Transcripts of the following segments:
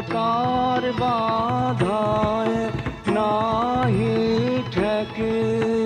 Car बाधाए नाही ही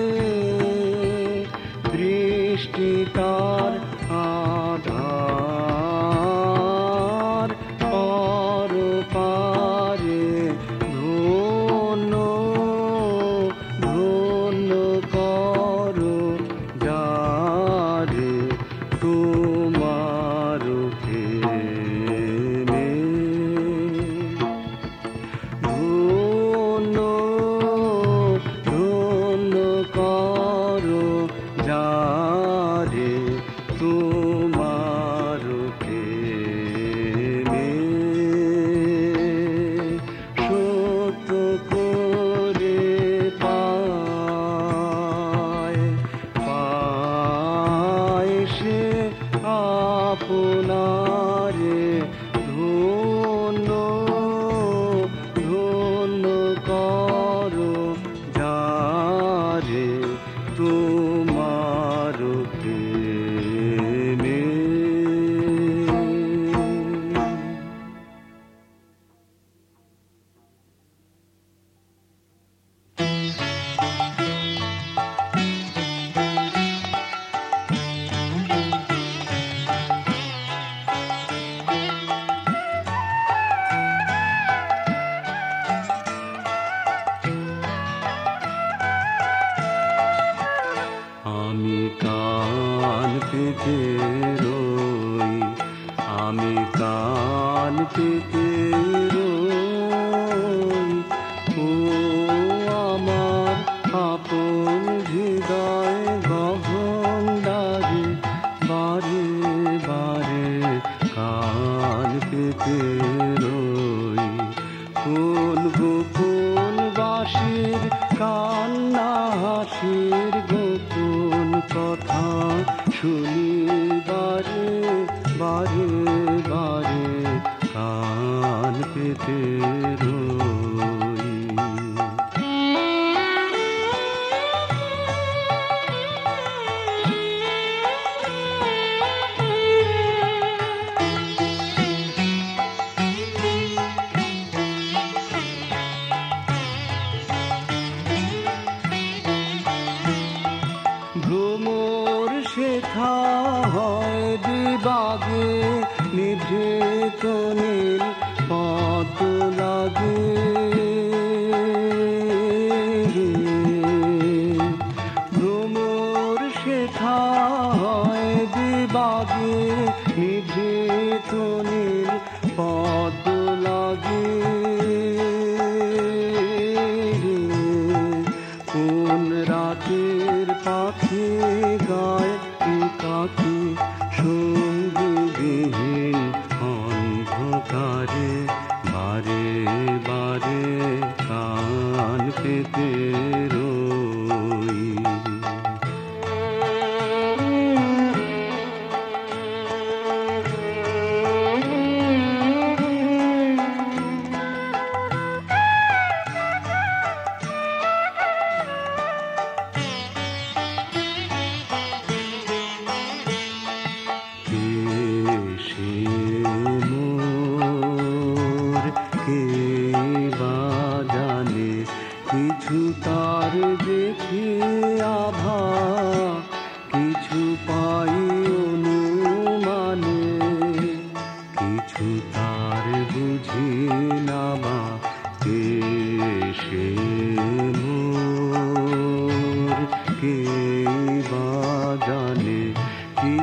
হাসির গোপন কথা শুনি।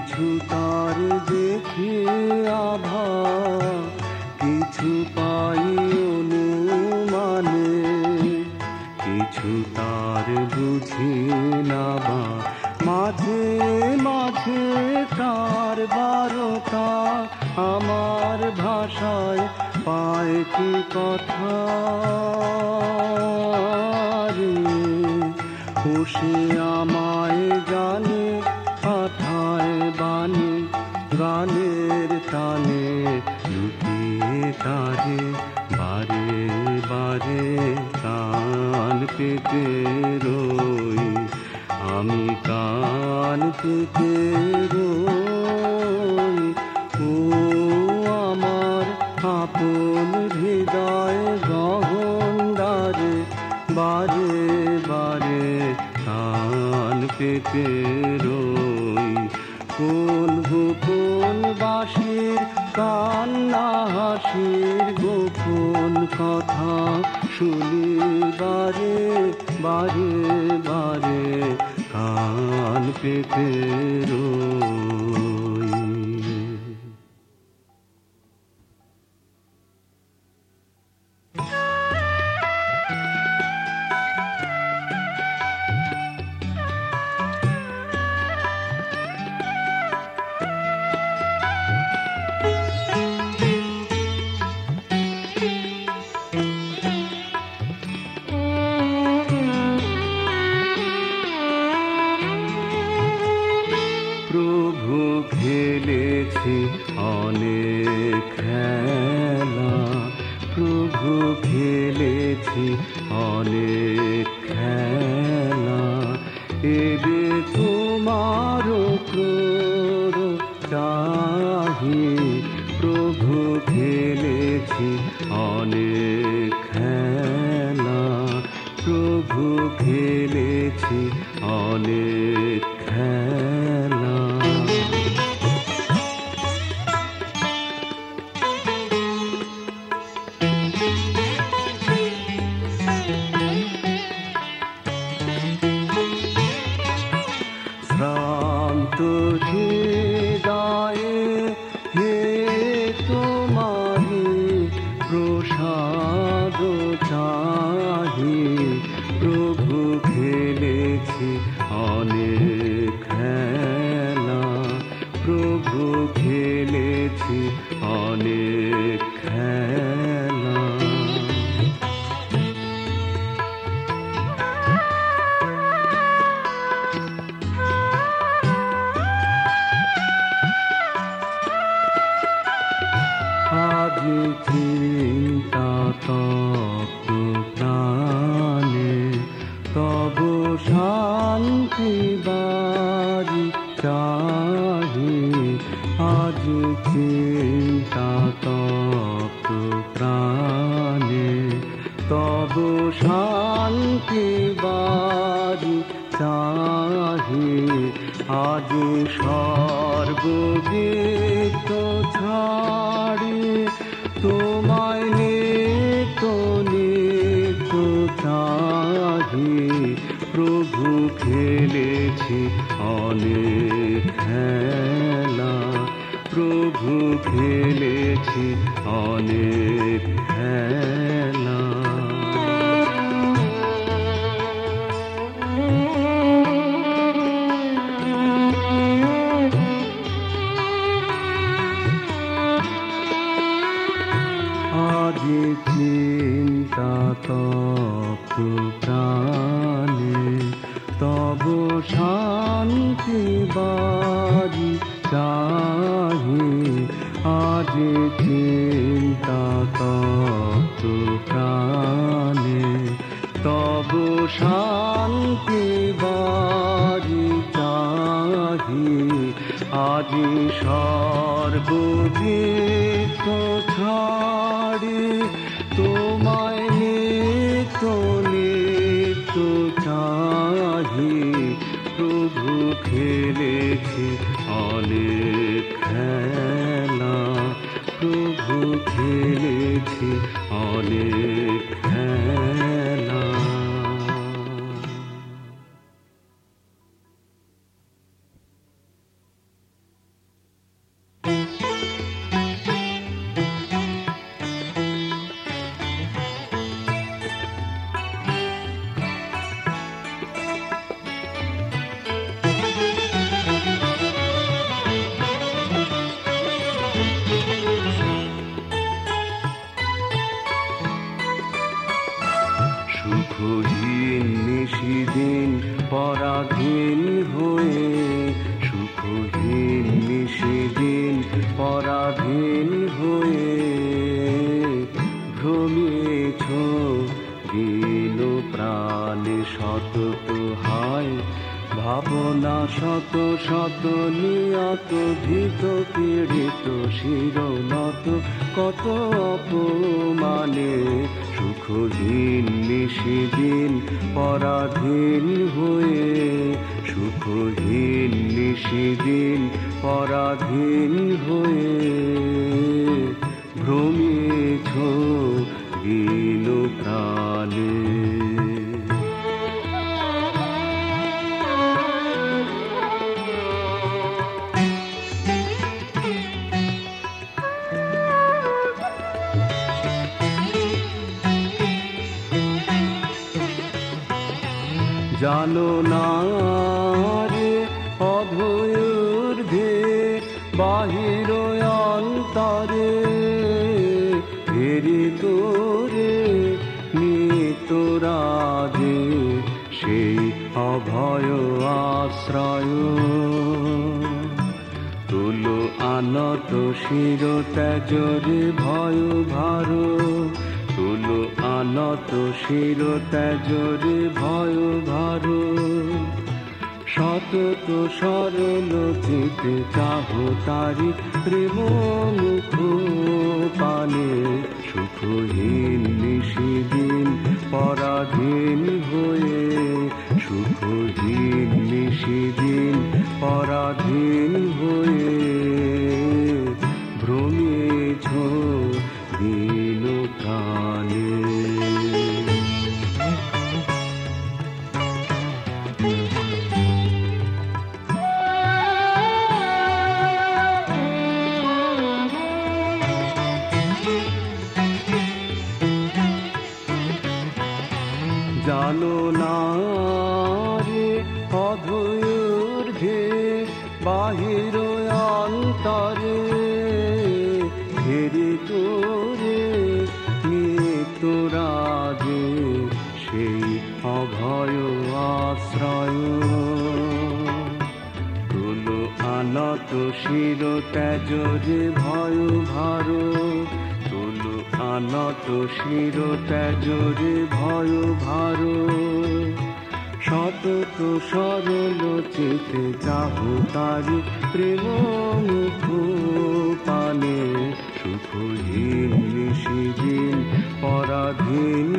কিছু তার দেখে আভা, কিছু পাই অনুমানে, কিছু তার বুঝি না বা, মাঝে মাঝে তার বারতা আমার ভাষায় পায় কি কথা হুশিয়ার তারে বারে বারে কান পেতে রই। আমি কান পেতে রই। ও আমার আপন হৃদয় গহন্দারে বারে বারে কান পেতে কথা শুনি বারে বারে বারে কান পেতে ঠিকানে Oh. আজ সর্ববিত ছাড়ি তোমায় নিত নিত চাহি প্রভু খেলেছি অনেক খেলা প্রভু খেলেছি শান্তি বাজি চাহি আজ চিন্তা তপ্ত প্রাণে তব শান্তি বাজি চাহি শত শত নিয়ত ভীত পীড়িত শিরনত কত অপমানে সুখহীন নিশিদিন পরাধীন হয়ে সুখহীন নিশিদিন পরাধীন হয়ে জানো না রে বাহির অন্তরে ফেরি তোরে নিতরাজে সেই অভয় আশ্রয়। তুলো আনত শির ত্যাজরে ভয় ভার তুলো আনত শির ত্যাজরে ভয় ভার। সতত সরল চিতে চাহ তারি প্রেম মুখ পানে সুখহীন নিশিদিন পরাধীন হয়ে। সুখহীন নিশিদিন পরাধীন হয়ে। জানো না রে অধূর্ধে বাহির অন্তরে। ঘেরে তোরে নিত্যরাজে সেই অভয় আশ্রয়। আনত শির ত্যাজরে ভয় ভার তুলো আনত শির জোরে ভয় ভার। সতত সরল চেতে চাহ তার প্রেম মুখ পানে সুখহীন নিশিদিন, পরাধীন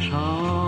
长。